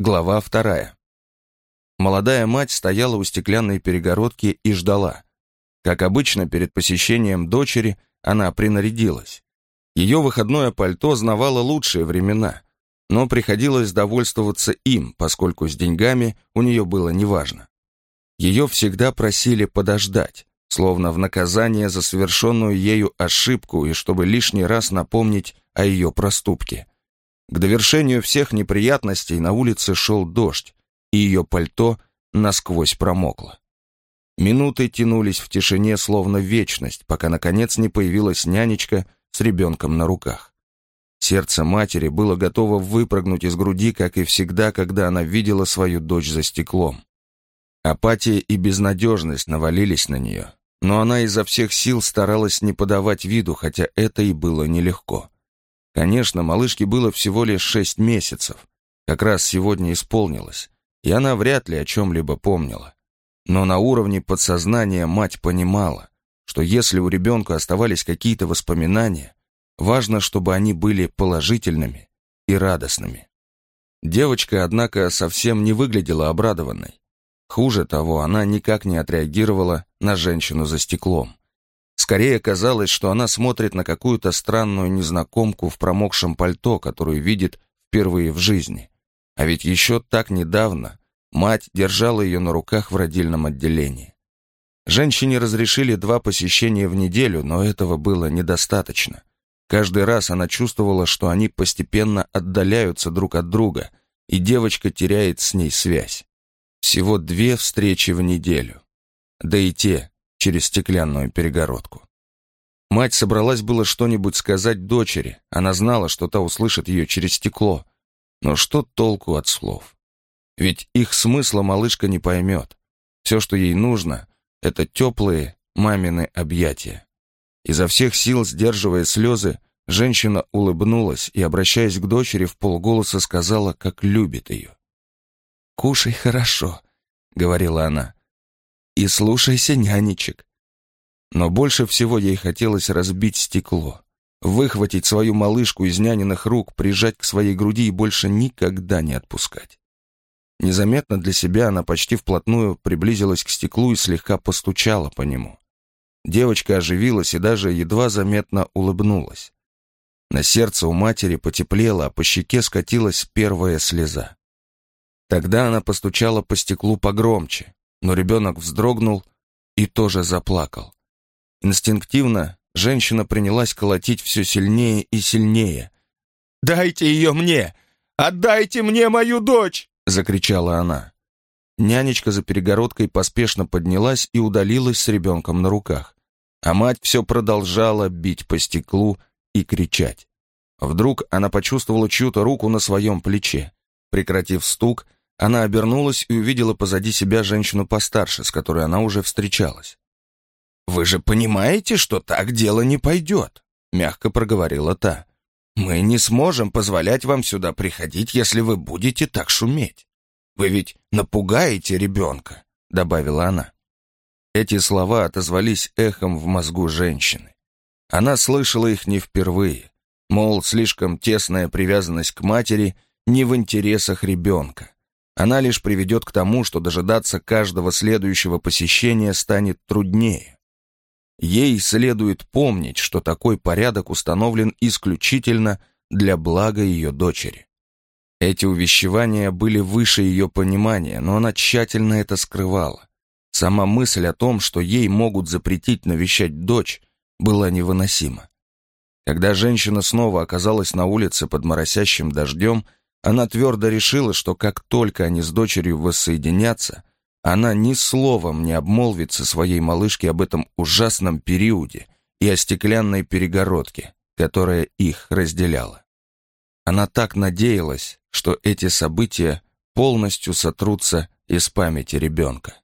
Глава вторая. Молодая мать стояла у стеклянной перегородки и ждала. Как обычно, перед посещением дочери она принарядилась. Ее выходное пальто знавало лучшие времена, но приходилось довольствоваться им, поскольку с деньгами у нее было неважно. Ее всегда просили подождать, словно в наказание за совершенную ею ошибку и чтобы лишний раз напомнить о ее проступке. К довершению всех неприятностей на улице шел дождь, и ее пальто насквозь промокло. Минуты тянулись в тишине, словно вечность, пока, наконец, не появилась нянечка с ребенком на руках. Сердце матери было готово выпрыгнуть из груди, как и всегда, когда она видела свою дочь за стеклом. Апатия и безнадежность навалились на нее, но она изо всех сил старалась не подавать виду, хотя это и было нелегко. Конечно, малышке было всего лишь шесть месяцев. Как раз сегодня исполнилось, и она вряд ли о чем-либо помнила. Но на уровне подсознания мать понимала, что если у ребенка оставались какие-то воспоминания, важно, чтобы они были положительными и радостными. Девочка, однако, совсем не выглядела обрадованной. Хуже того, она никак не отреагировала на женщину за стеклом. Скорее казалось, что она смотрит на какую-то странную незнакомку в промокшем пальто, которую видит впервые в жизни. А ведь еще так недавно мать держала ее на руках в родильном отделении. Женщине разрешили два посещения в неделю, но этого было недостаточно. Каждый раз она чувствовала, что они постепенно отдаляются друг от друга, и девочка теряет с ней связь. Всего две встречи в неделю. Да и те через стеклянную перегородку. Мать собралась было что-нибудь сказать дочери. Она знала, что та услышит ее через стекло. Но что толку от слов? Ведь их смысла малышка не поймет. Все, что ей нужно, это теплые мамины объятия. Изо всех сил, сдерживая слезы, женщина улыбнулась и, обращаясь к дочери, в полголоса сказала, как любит ее. «Кушай хорошо», — говорила она, — «и слушайся нянечек». Но больше всего ей хотелось разбить стекло, выхватить свою малышку из няниных рук, прижать к своей груди и больше никогда не отпускать. Незаметно для себя она почти вплотную приблизилась к стеклу и слегка постучала по нему. Девочка оживилась и даже едва заметно улыбнулась. На сердце у матери потеплело, а по щеке скатилась первая слеза. Тогда она постучала по стеклу погромче, но ребенок вздрогнул и тоже заплакал. Инстинктивно женщина принялась колотить все сильнее и сильнее. «Дайте ее мне! Отдайте мне мою дочь!» — закричала она. Нянечка за перегородкой поспешно поднялась и удалилась с ребенком на руках. А мать все продолжала бить по стеклу и кричать. Вдруг она почувствовала чью-то руку на своем плече. Прекратив стук, она обернулась и увидела позади себя женщину постарше, с которой она уже встречалась. «Вы же понимаете, что так дело не пойдет», — мягко проговорила та. «Мы не сможем позволять вам сюда приходить, если вы будете так шуметь. Вы ведь напугаете ребенка», — добавила она. Эти слова отозвались эхом в мозгу женщины. Она слышала их не впервые, мол, слишком тесная привязанность к матери не в интересах ребенка. Она лишь приведет к тому, что дожидаться каждого следующего посещения станет труднее. Ей следует помнить, что такой порядок установлен исключительно для блага ее дочери. Эти увещевания были выше ее понимания, но она тщательно это скрывала. Сама мысль о том, что ей могут запретить навещать дочь, была невыносима. Когда женщина снова оказалась на улице под моросящим дождем, она твердо решила, что как только они с дочерью воссоединятся, она ни словом не обмолвится своей малышке об этом ужасном периоде и о стеклянной перегородке, которая их разделяла. Она так надеялась, что эти события полностью сотрутся из памяти ребенка.